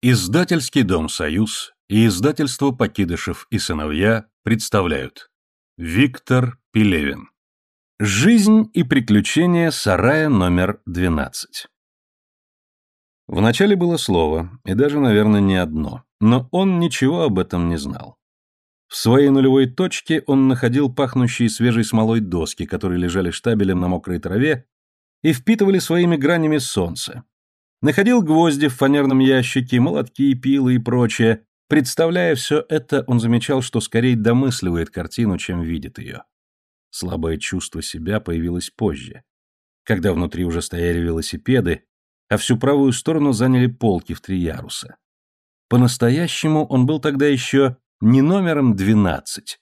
Издательский дом «Союз» и издательство «Покидышев и сыновья» представляют Виктор Пелевин Жизнь и приключения сарая номер 12 Вначале было слово, и даже, наверное, не одно, но он ничего об этом не знал. В своей нулевой точке он находил пахнущие свежей смолой доски, которые лежали штабелем на мокрой траве и впитывали своими гранями солнце. Находил гвозди в фанерном ящике, молотки, пилы и прочее. Представляя все это, он замечал, что скорее домысливает картину, чем видит ее. Слабое чувство себя появилось позже, когда внутри уже стояли велосипеды, а всю правую сторону заняли полки в три яруса. По-настоящему он был тогда еще не номером 12,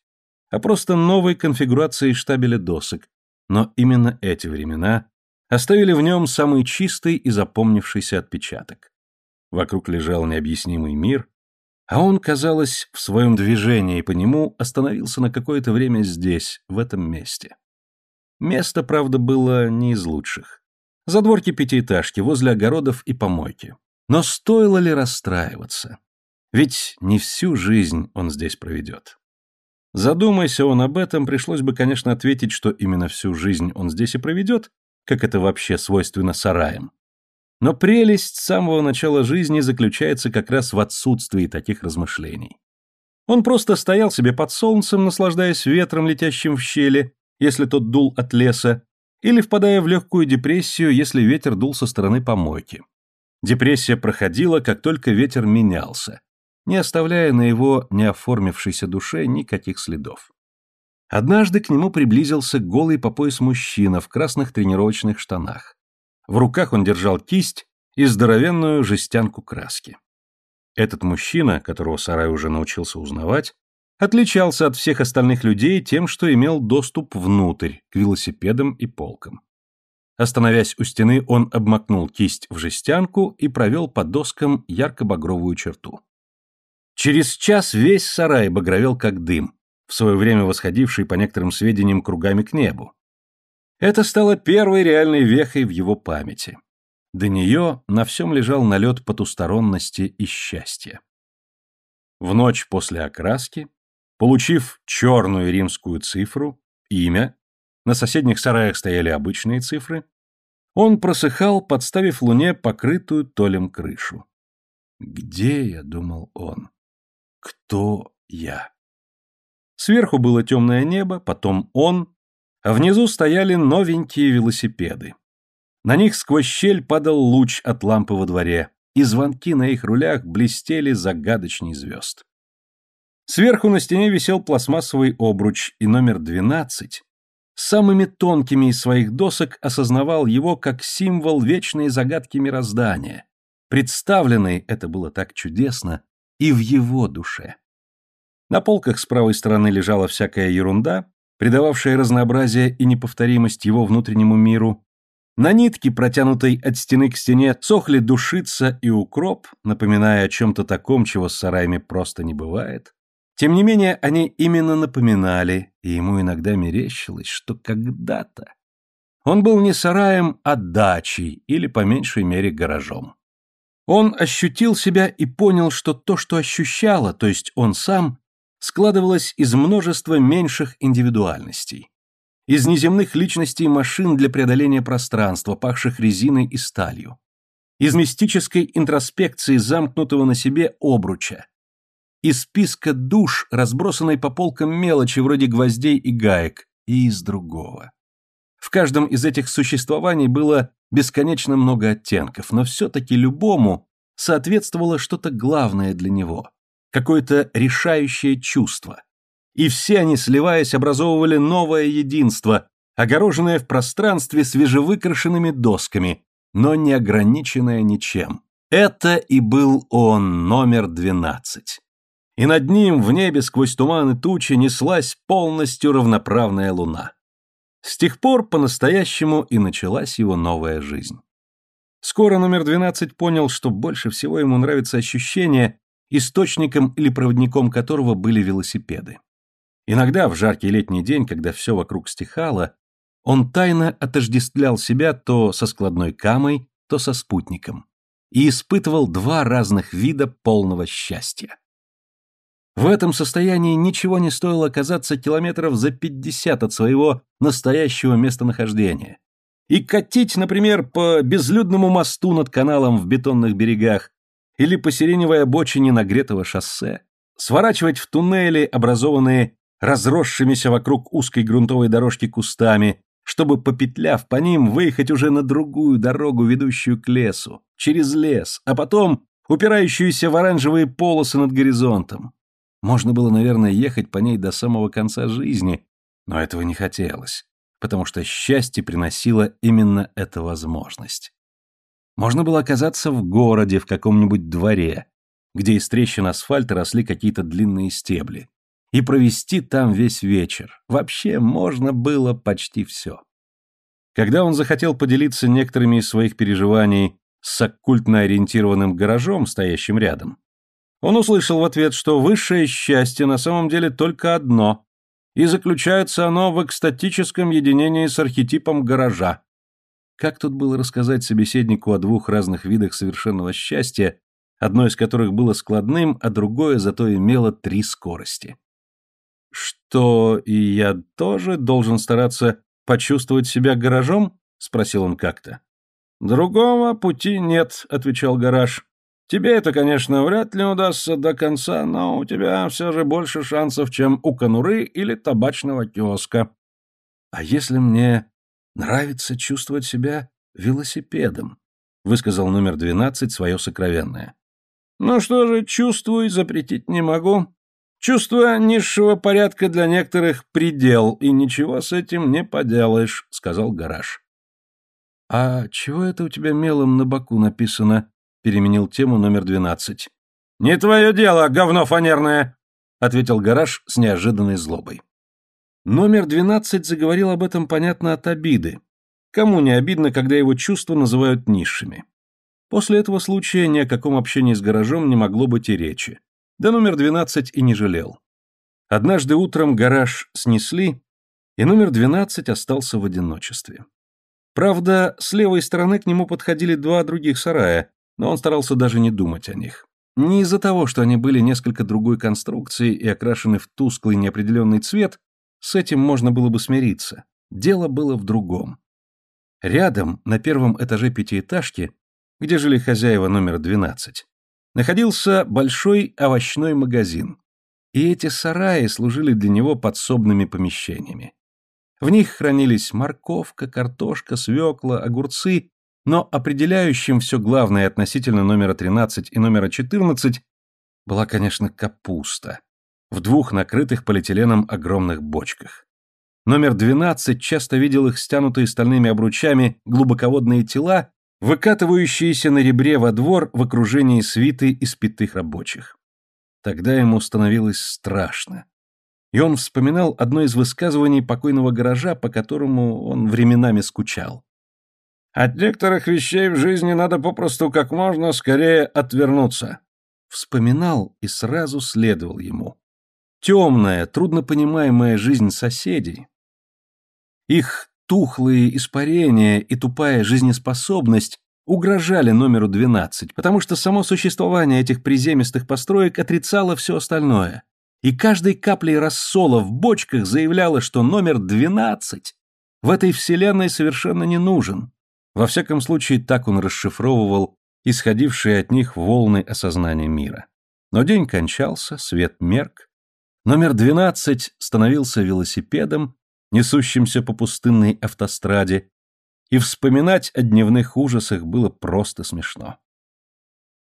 а просто новой конфигурацией штабеля досок, но именно эти времена оставили в нем самый чистый и запомнившийся отпечаток. Вокруг лежал необъяснимый мир, а он, казалось, в своем движении по нему остановился на какое-то время здесь, в этом месте. Место, правда, было не из лучших. Задворки пятиэтажки, возле огородов и помойки. Но стоило ли расстраиваться? Ведь не всю жизнь он здесь проведет. Задумайся он об этом, пришлось бы, конечно, ответить, что именно всю жизнь он здесь и проведет, как это вообще свойственно сараям. Но прелесть самого начала жизни заключается как раз в отсутствии таких размышлений. Он просто стоял себе под солнцем, наслаждаясь ветром, летящим в щели, если тот дул от леса, или впадая в легкую депрессию, если ветер дул со стороны помойки. Депрессия проходила, как только ветер менялся, не оставляя на его неоформившейся душе никаких следов. Однажды к нему приблизился голый по пояс мужчина в красных тренировочных штанах. В руках он держал кисть и здоровенную жестянку краски. Этот мужчина, которого Сарай уже научился узнавать, отличался от всех остальных людей тем, что имел доступ внутрь, к велосипедам и полкам. Остановясь у стены, он обмакнул кисть в жестянку и провел по доскам ярко-багровую черту. Через час весь сарай багровел как дым, в свое время восходивший по некоторым сведениям кругами к небу. Это стало первой реальной вехой в его памяти. До нее на всем лежал налет потусторонности и счастья. В ночь после окраски, получив черную римскую цифру, имя, на соседних сараях стояли обычные цифры, он просыхал, подставив луне покрытую толем крышу. «Где я?» — думал он. Кто я? Сверху было темное небо, потом он, а внизу стояли новенькие велосипеды. На них сквозь щель падал луч от лампы во дворе, и звонки на их рулях блестели загадочней звезд. Сверху на стене висел пластмассовый обруч, и номер 12 самыми тонкими из своих досок осознавал его как символ вечной загадки мироздания, представленный, это было так чудесно, и в его душе. На полках с правой стороны лежала всякая ерунда, придававшая разнообразие и неповторимость его внутреннему миру. На нитке, протянутой от стены к стене, сохли душица и укроп, напоминая о чем-то таком, чего с сараями просто не бывает. Тем не менее, они именно напоминали, и ему иногда мерещилось, что когда-то он был не сараем, а дачей или, по меньшей мере, гаражом. Он ощутил себя и понял, что то, что ощущало, то есть он сам, складывалось из множества меньших индивидуальностей. Из неземных личностей машин для преодоления пространства, пахших резиной и сталью. Из мистической интроспекции замкнутого на себе обруча. Из списка душ, разбросанной по полкам мелочи вроде гвоздей и гаек, и из другого. В каждом из этих существований было бесконечно много оттенков, но все-таки любому соответствовало что-то главное для него, какое-то решающее чувство. И все они, сливаясь, образовывали новое единство, огороженное в пространстве свежевыкрашенными досками, но не ограниченное ничем. Это и был он, номер двенадцать. И над ним в небе сквозь туман и тучи неслась полностью равноправная луна. С тех пор по-настоящему и началась его новая жизнь. Скоро номер 12 понял, что больше всего ему нравится ощущение, источником или проводником которого были велосипеды. Иногда в жаркий летний день, когда все вокруг стихало, он тайно отождествлял себя то со складной камой, то со спутником. и испытывал два разных вида полного счастья. В этом состоянии ничего не стоило оказаться километров за пятьдесят от своего настоящего местонахождения. И катить, например, по безлюдному мосту над каналом в бетонных берегах или по сиреневой обочине нагретого шоссе, сворачивать в туннели, образованные разросшимися вокруг узкой грунтовой дорожки кустами, чтобы, попетляв по ним, выехать уже на другую дорогу, ведущую к лесу, через лес, а потом упирающуюся в оранжевые полосы над горизонтом. Можно было, наверное, ехать по ней до самого конца жизни, но этого не хотелось, потому что счастье приносило именно эта возможность. Можно было оказаться в городе, в каком-нибудь дворе, где из трещин асфальта росли какие-то длинные стебли, и провести там весь вечер. Вообще можно было почти все. Когда он захотел поделиться некоторыми из своих переживаний с оккультно ориентированным гаражом, стоящим рядом, он услышал в ответ, что высшее счастье на самом деле только одно, и заключается оно в экстатическом единении с архетипом гаража. Как тут было рассказать собеседнику о двух разных видах совершенного счастья, одно из которых было складным, а другое зато имело три скорости? «Что, и я тоже должен стараться почувствовать себя гаражом?» — спросил он как-то. «Другого пути нет», — отвечал гараж. Тебе это, конечно, вряд ли удастся до конца, но у тебя все же больше шансов, чем у конуры или табачного киоска. А если мне нравится чувствовать себя велосипедом? Высказал номер двенадцать свое сокровенное. Ну что же, чувствуй, запретить не могу. Чувство низшего порядка для некоторых предел, и ничего с этим не поделаешь, сказал гараж. А чего это у тебя мелом на боку написано? переменил тему номер двенадцать. «Не твое дело, говно фанерное!» — ответил гараж с неожиданной злобой. Номер двенадцать заговорил об этом, понятно, от обиды. Кому не обидно, когда его чувства называют низшими? После этого случая ни о каком общении с гаражом не могло быть и речи. Да номер двенадцать и не жалел. Однажды утром гараж снесли, и номер двенадцать остался в одиночестве. Правда, с левой стороны к нему подходили два других сарая, но он старался даже не думать о них. Не из-за того, что они были несколько другой конструкции и окрашены в тусклый неопределенный цвет, с этим можно было бы смириться. Дело было в другом. Рядом, на первом этаже пятиэтажки, где жили хозяева номер 12, находился большой овощной магазин. И эти сараи служили для него подсобными помещениями. В них хранились морковка, картошка, свекла, огурцы но определяющим все главное относительно номера 13 и номера 14 была, конечно, капуста в двух накрытых полиэтиленом огромных бочках. Номер 12 часто видел их стянутые стальными обручами глубоководные тела, выкатывающиеся на ребре во двор в окружении свиты из пятых рабочих. Тогда ему становилось страшно. И он вспоминал одно из высказываний покойного гаража, по которому он временами скучал. От некоторых вещей в жизни надо попросту как можно скорее отвернуться. Вспоминал и сразу следовал ему. Темная, труднопонимаемая жизнь соседей. Их тухлые испарения и тупая жизнеспособность угрожали номеру 12, потому что само существование этих приземистых построек отрицало все остальное. И каждой каплей рассола в бочках заявляло, что номер 12 в этой вселенной совершенно не нужен. Во всяком случае, так он расшифровывал исходившие от них волны осознания мира. Но день кончался, свет мерк. Номер 12 становился велосипедом, несущимся по пустынной автостраде, и вспоминать о дневных ужасах было просто смешно.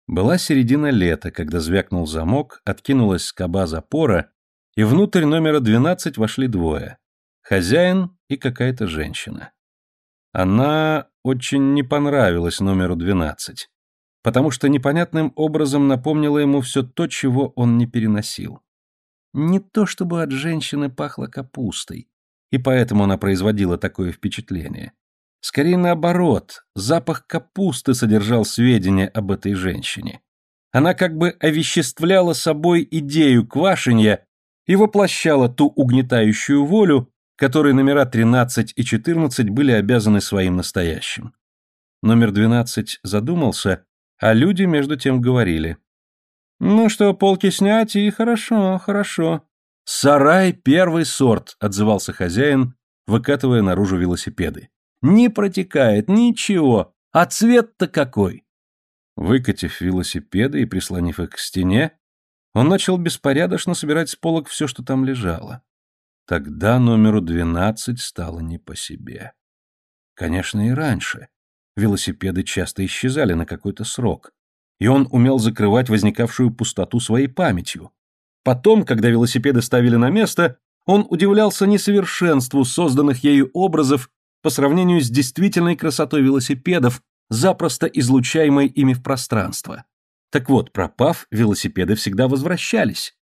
Была середина лета, когда звякнул замок, откинулась скоба запора, и внутрь номера 12 вошли двое — хозяин и какая-то женщина. Она очень не понравилась номеру 12, потому что непонятным образом напомнила ему все то, чего он не переносил. Не то чтобы от женщины пахло капустой, и поэтому она производила такое впечатление. Скорее наоборот, запах капусты содержал сведения об этой женщине. Она как бы овеществляла собой идею квашенья и воплощала ту угнетающую волю, которой номера 13 и 14 были обязаны своим настоящим. Номер 12 задумался, А люди между тем говорили. «Ну что, полки снять, и хорошо, хорошо». «Сарай первый сорт», — отзывался хозяин, выкатывая наружу велосипеды. «Не протекает, ничего, а цвет-то какой!» Выкатив велосипеды и прислонив их к стене, он начал беспорядочно собирать с полок все, что там лежало. Тогда номеру двенадцать стало не по себе. Конечно, и раньше. Велосипеды часто исчезали на какой-то срок, и он умел закрывать возникавшую пустоту своей памятью. Потом, когда велосипеды ставили на место, он удивлялся несовершенству созданных ею образов по сравнению с действительной красотой велосипедов, запросто излучаемой ими в пространство. Так вот, пропав, велосипеды всегда возвращались.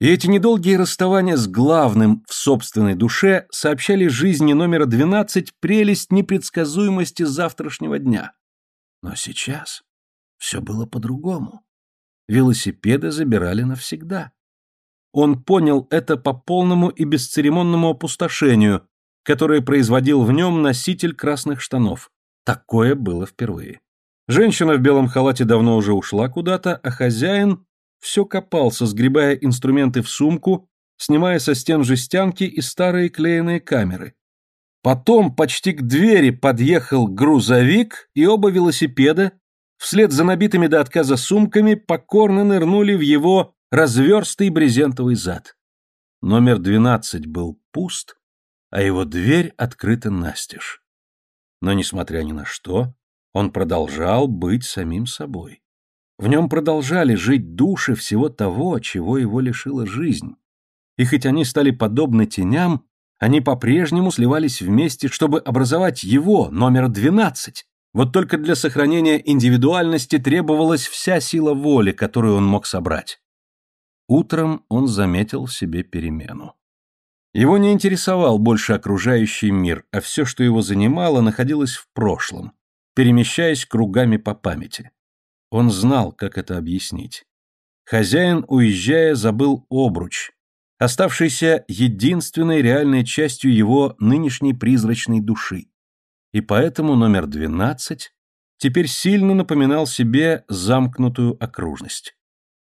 И эти недолгие расставания с главным в собственной душе сообщали жизни номера 12 прелесть непредсказуемости завтрашнего дня. Но сейчас все было по-другому. Велосипеды забирали навсегда. Он понял это по полному и бесцеремонному опустошению, которое производил в нем носитель красных штанов. Такое было впервые. Женщина в белом халате давно уже ушла куда-то, а хозяин все копался, сгребая инструменты в сумку, снимая со стен жестянки и старые клееные камеры. Потом почти к двери подъехал грузовик, и оба велосипеда, вслед за набитыми до отказа сумками, покорно нырнули в его разверстый брезентовый зад. Номер двенадцать был пуст, а его дверь открыта настежь. Но, несмотря ни на что, он продолжал быть самим собой. В нем продолжали жить души всего того, чего его лишила жизнь. И хоть они стали подобны теням, они по-прежнему сливались вместе, чтобы образовать его, номер двенадцать. Вот только для сохранения индивидуальности требовалась вся сила воли, которую он мог собрать. Утром он заметил в себе перемену. Его не интересовал больше окружающий мир, а все, что его занимало, находилось в прошлом, перемещаясь кругами по памяти. Он знал, как это объяснить. Хозяин, уезжая, забыл обруч, оставшийся единственной реальной частью его нынешней призрачной души. И поэтому номер 12 теперь сильно напоминал себе замкнутую окружность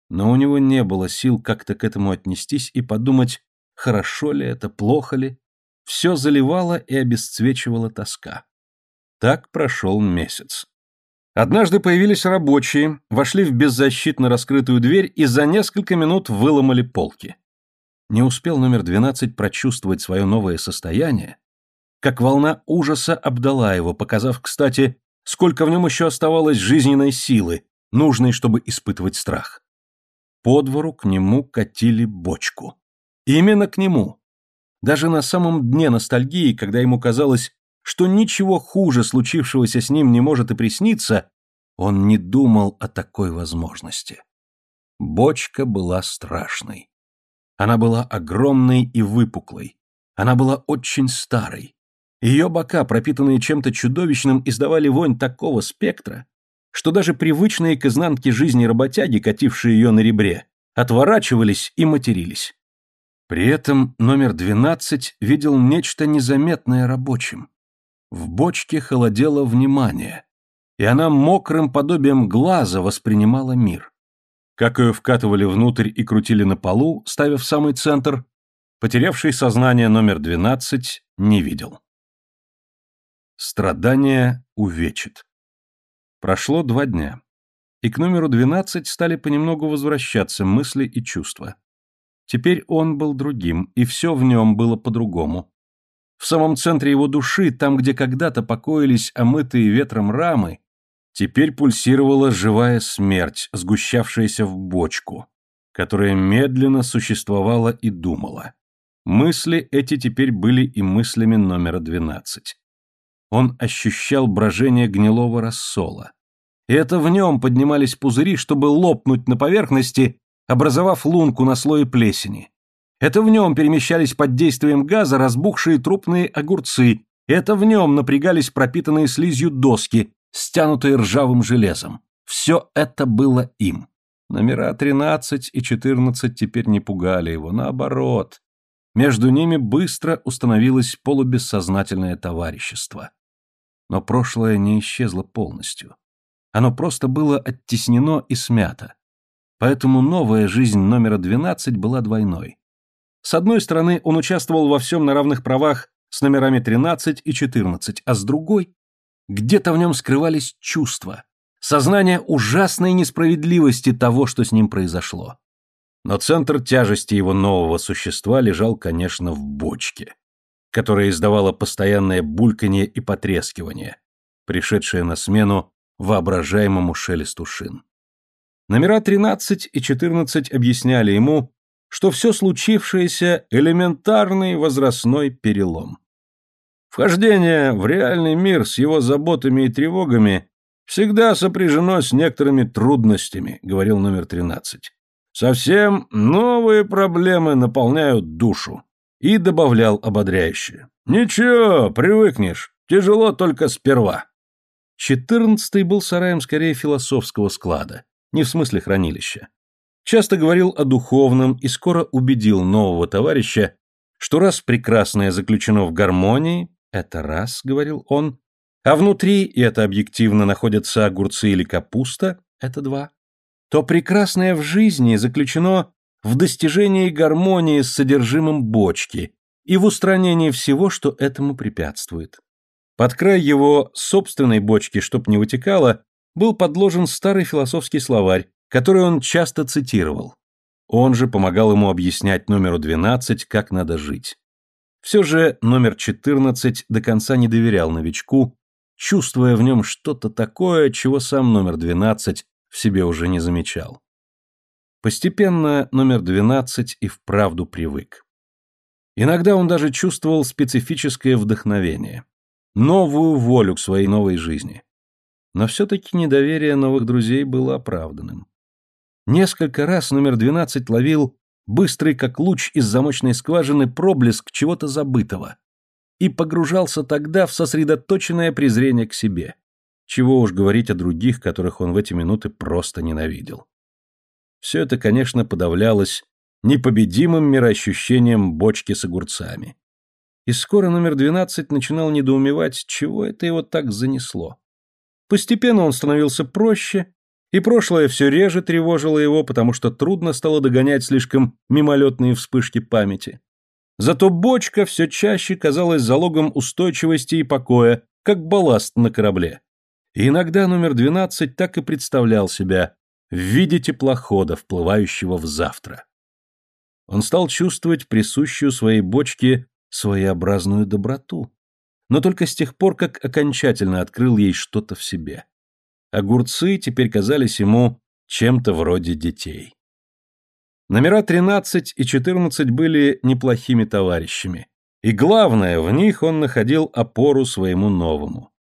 но у него не было сил как-то к этому отнестись и подумать, хорошо ли это, плохо ли. Все заливало и обесцвечивала тоска. Так прошел месяц. Однажды появились рабочие, вошли в беззащитно раскрытую дверь и за несколько минут выломали полки. Не успел номер 12 прочувствовать свое новое состояние, как волна ужаса обдала его, показав, кстати, сколько в нем еще оставалось жизненной силы, нужной, чтобы испытывать страх. По двору к нему катили бочку. Именно к нему. Даже на самом дне ностальгии, когда ему казалось, что ничего хуже случившегося с ним не может и присниться, он не думал о такой возможности. Бочка была страшной. Она была огромной и выпуклой. Она была очень старой. Ее бока, пропитанные чем-то чудовищным, издавали вонь такого спектра, что даже привычные к изнанке жизни работяги, катившие ее на ребре, отворачивались и матерились. При этом номер 12 видел нечто незаметное рабочим. В бочке холодело внимание, и она мокрым подобием глаза воспринимала мир. Как ее вкатывали внутрь и крутили на полу, ставя в самый центр, потерявший сознание номер 12 не видел. Страдание увечит. Прошло два дня. И к номеру 12 стали понемногу возвращаться мысли и чувства. Теперь он был другим, и все в нем было по-другому. В самом центре его души, там, где когда-то покоились омытые ветром рамы, теперь пульсировала живая смерть, сгущавшаяся в бочку, которая медленно существовала и думала. Мысли эти теперь были и мыслями номера 12. Он ощущал брожение гнилого рассола, и это в нем поднимались пузыри, чтобы лопнуть на поверхности, образовав лунку на слое плесени. Это в нем перемещались под действием газа разбухшие трупные огурцы, это в нем напрягались пропитанные слизью доски, стянутые ржавым железом. Все это было им. Номера 13 и 14 теперь не пугали его, наоборот. Между ними быстро установилось полубессознательное товарищество. Но прошлое не исчезло полностью. Оно просто было оттеснено и смято. Поэтому новая жизнь номера 12 была двойной. С одной стороны, он участвовал во всем на равных правах с номерами 13 и 14, а с другой, где-то в нем скрывались чувства, сознание ужасной несправедливости того, что с ним произошло. Но центр тяжести его нового существа лежал, конечно, в бочке, которая издавала постоянное бульканье и потрескивание, пришедшее на смену воображаемому шелесту шин. Номера 13 и 14 объясняли ему, что все случившееся – элементарный возрастной перелом. Вхождение в реальный мир с его заботами и тревогами всегда сопряжено с некоторыми трудностями, говорил номер 13. Совсем новые проблемы наполняют душу. И добавлял ободряюще. Ничего, привыкнешь. Тяжело только сперва. Четырнадцатый был сараем скорее философского склада, не в смысле хранилища. Часто говорил о духовном и скоро убедил нового товарища, что раз прекрасное заключено в гармонии, это раз, говорил он, а внутри, и это объективно, находятся огурцы или капуста, это два, то прекрасное в жизни заключено в достижении гармонии с содержимым бочки и в устранении всего, что этому препятствует. Под край его собственной бочки, чтоб не вытекало, был подложен старый философский словарь, который он часто цитировал. Он же помогал ему объяснять номеру 12, как надо жить. Все же номер 14 до конца не доверял новичку, чувствуя в нем что-то такое, чего сам номер 12 в себе уже не замечал. Постепенно номер 12 и вправду привык. Иногда он даже чувствовал специфическое вдохновение новую волю к своей новой жизни. Но все-таки недоверие новых друзей было оправданным. Несколько раз номер 12 ловил быстрый как луч из замочной скважины проблеск чего-то забытого и погружался тогда в сосредоточенное презрение к себе. Чего уж говорить о других, которых он в эти минуты просто ненавидел. Все это, конечно, подавлялось непобедимым мироощущением бочки с огурцами. И скоро номер 12 начинал недоумевать, чего это его так занесло. Постепенно он становился проще, и прошлое все реже тревожило его, потому что трудно стало догонять слишком мимолетные вспышки памяти. Зато бочка все чаще казалась залогом устойчивости и покоя, как балласт на корабле. Иногда номер 12 так и представлял себя в виде теплохода, вплывающего в завтра. Он стал чувствовать присущую своей бочке своеобразную доброту. Но только с тех пор, как окончательно открыл ей что-то в себе. Огурцы теперь казались ему чем-то вроде детей. Номера 13 и 14 были неплохими товарищами. И главное, в них он находил опору своему новому.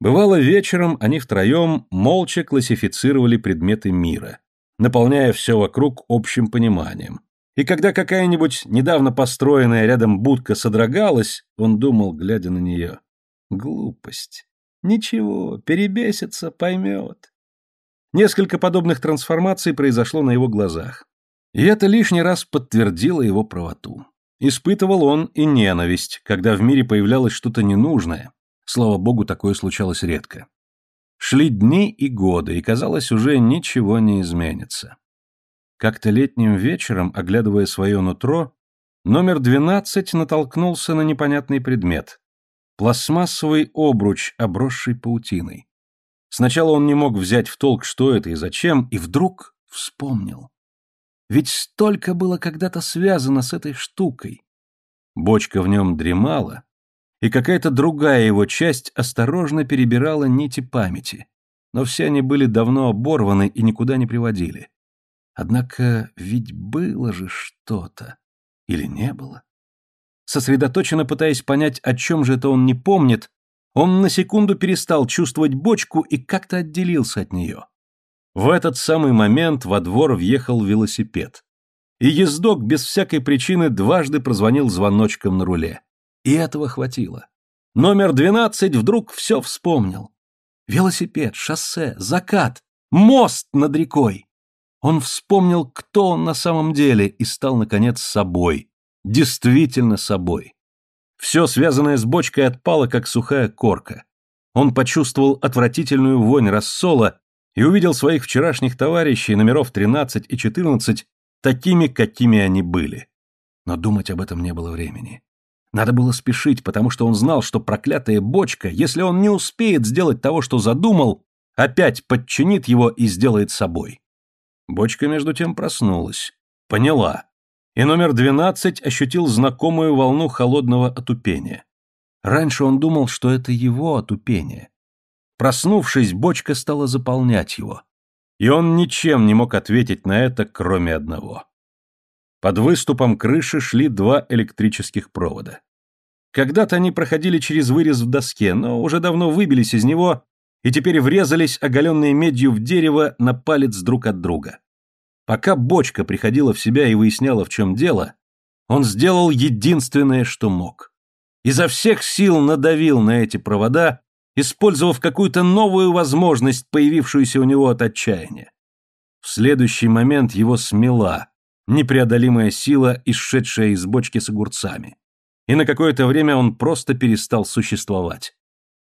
Бывало, вечером они втроем молча классифицировали предметы мира, наполняя все вокруг общим пониманием, и когда какая-нибудь недавно построенная рядом будка содрогалась, он думал, глядя на нее, глупость. Ничего, перебесится, поймет. Несколько подобных трансформаций произошло на его глазах. И это лишний раз подтвердило его правоту. Испытывал он и ненависть, когда в мире появлялось что-то ненужное. Слава богу, такое случалось редко. Шли дни и годы, и казалось, уже ничего не изменится. Как-то летним вечером, оглядывая свое нутро, номер 12 натолкнулся на непонятный предмет. Пластмассовый обруч, обросший паутиной. Сначала он не мог взять в толк, что это и зачем, и вдруг вспомнил. Ведь столько было когда-то связано с этой штукой. Бочка в нем дремала, и какая-то другая его часть осторожно перебирала нити памяти, но все они были давно оборваны и никуда не приводили. Однако ведь было же что-то. Или не было? Сосредоточенно пытаясь понять, о чем же это он не помнит, он на секунду перестал чувствовать бочку и как-то отделился от нее. В этот самый момент во двор въехал велосипед. И ездок без всякой причины дважды прозвонил звоночком на руле. И этого хватило. Номер двенадцать вдруг все вспомнил. Велосипед, шоссе, закат, мост над рекой. Он вспомнил, кто он на самом деле, и стал, наконец, собой. Действительно собой. Все, связанное с бочкой, отпало, как сухая корка. Он почувствовал отвратительную вонь рассола и увидел своих вчерашних товарищей номеров 13 и 14 такими, какими они были. Но думать об этом не было времени. Надо было спешить, потому что он знал, что проклятая бочка, если он не успеет сделать того, что задумал, опять подчинит его и сделает собой. Бочка, между тем, проснулась. Поняла. И номер 12 ощутил знакомую волну холодного отупения. Раньше он думал, что это его отупение. Проснувшись, бочка стала заполнять его. И он ничем не мог ответить на это, кроме одного. Под выступом крыши шли два электрических провода. Когда-то они проходили через вырез в доске, но уже давно выбились из него и теперь врезались оголенной медью в дерево на палец друг от друга. Пока бочка приходила в себя и выясняла, в чем дело, он сделал единственное, что мог. Изо всех сил надавил на эти провода, использовав какую-то новую возможность, появившуюся у него от отчаяния. В следующий момент его смела, непреодолимая сила, исшедшая из бочки с огурцами. И на какое-то время он просто перестал существовать.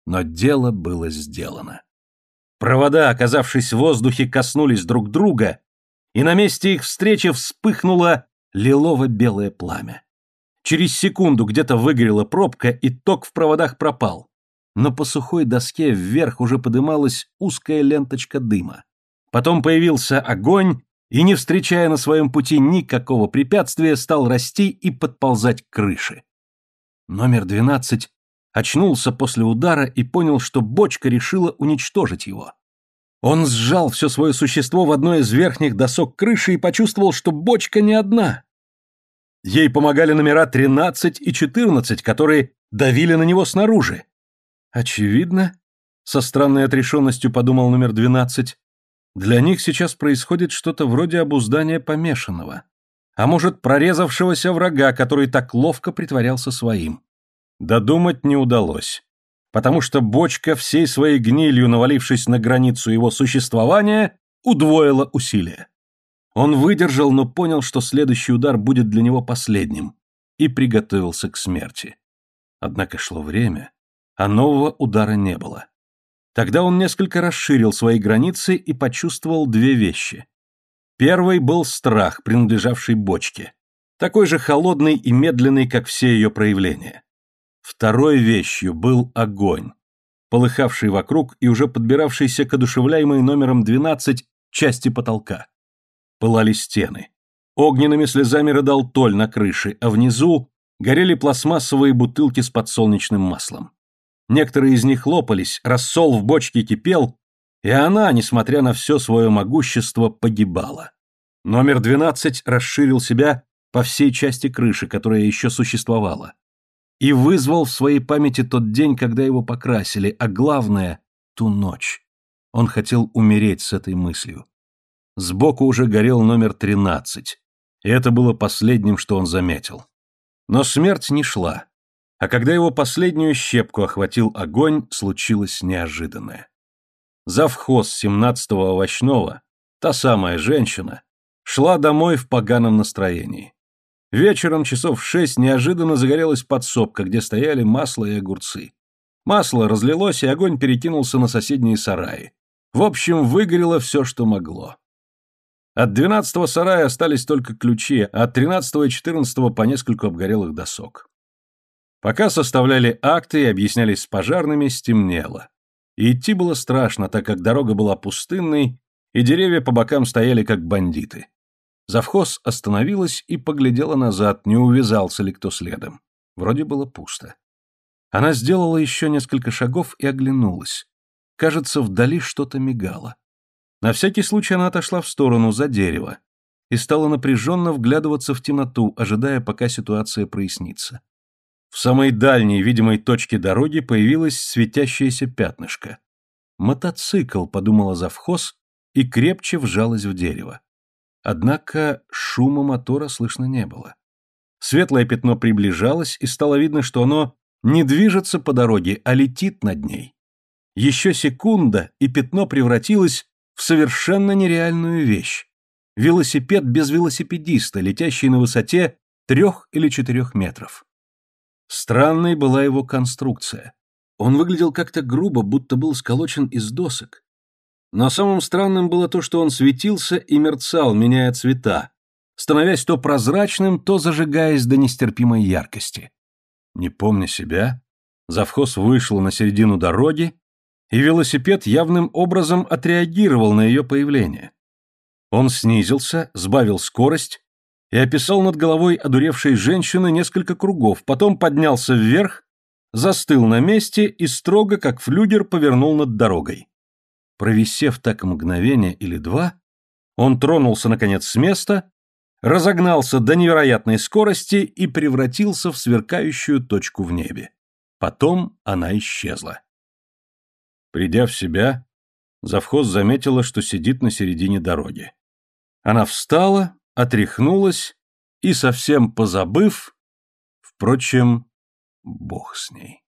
Но дело было сделано. Провода, оказавшись в воздухе, коснулись друг друга, и на месте их встречи вспыхнуло лилово-белое пламя. Через секунду где-то выгорела пробка, и ток в проводах пропал. Но по сухой доске вверх уже подымалась узкая ленточка дыма. Потом появился огонь, и, не встречая на своем пути никакого препятствия, стал расти и подползать к крыше. Номер двенадцать очнулся после удара и понял, что бочка решила уничтожить его. Он сжал все свое существо в одной из верхних досок крыши и почувствовал, что бочка не одна. Ей помогали номера тринадцать и четырнадцать, которые давили на него снаружи. Очевидно, со странной отрешенностью подумал номер двенадцать, для них сейчас происходит что-то вроде обуздания помешанного, а может, прорезавшегося врага, который так ловко притворялся своим. Додумать не удалось, потому что бочка, всей своей гнилью навалившись на границу его существования, удвоила усилия. Он выдержал, но понял, что следующий удар будет для него последним, и приготовился к смерти. Однако шло время, а нового удара не было. Тогда он несколько расширил свои границы и почувствовал две вещи. Первый был страх, принадлежавший бочке, такой же холодный и медленный, как все ее проявления. Второй вещью был огонь, полыхавший вокруг и уже подбиравшийся к одушевляемой номером 12 части потолка. Пылали стены. Огненными слезами рыдал Толь на крыше, а внизу горели пластмассовые бутылки с подсолнечным маслом. Некоторые из них лопались, рассол в бочке кипел, и она, несмотря на все свое могущество, погибала. Номер 12 расширил себя по всей части крыши, которая еще существовала, и вызвал в своей памяти тот день, когда его покрасили, а главное — ту ночь. Он хотел умереть с этой мыслью. Сбоку уже горел номер 13, и это было последним, что он заметил. Но смерть не шла. А когда его последнюю щепку охватил огонь, случилось неожиданное. Завхоз 17-го овощного, та самая женщина, шла домой в поганом настроении. Вечером часов в шесть неожиданно загорелась подсобка, где стояли масло и огурцы. Масло разлилось, и огонь перекинулся на соседние сараи. В общем, выгорело все, что могло. От двенадцатого сарая остались только ключи, а от тринадцатого и четырнадцатого по нескольку обгорелых досок. Пока составляли акты и объяснялись с пожарными, стемнело. И идти было страшно, так как дорога была пустынной, и деревья по бокам стояли как бандиты. Завхоз остановилась и поглядела назад, не увязался ли кто следом. Вроде было пусто. Она сделала еще несколько шагов и оглянулась. Кажется, вдали что-то мигало. На всякий случай она отошла в сторону, за дерево, и стала напряженно вглядываться в темноту, ожидая, пока ситуация прояснится. В самой дальней видимой точке дороги появилось светящееся пятнышко. «Мотоцикл», — подумала завхоз и крепче вжалась в дерево. Однако шума мотора слышно не было. Светлое пятно приближалось, и стало видно, что оно не движется по дороге, а летит над ней. Еще секунда, и пятно превратилось в совершенно нереальную вещь. Велосипед без велосипедиста, летящий на высоте трех или четырех метров. Странной была его конструкция. Он выглядел как-то грубо, будто был сколочен из досок. Но самым странным было то, что он светился и мерцал, меняя цвета, становясь то прозрачным, то зажигаясь до нестерпимой яркости. Не помня себя, завхоз вышел на середину дороги, и велосипед явным образом отреагировал на ее появление. Он снизился, сбавил скорость и описал над головой одуревшей женщины несколько кругов, потом поднялся вверх, застыл на месте и строго, как флюгер, повернул над дорогой. Провисев так мгновение или два, он тронулся, наконец, с места, разогнался до невероятной скорости и превратился в сверкающую точку в небе. Потом она исчезла. Придя в себя, завхоз заметила, что сидит на середине дороги. Она встала, отряхнулась и, совсем позабыв, впрочем, бог с ней.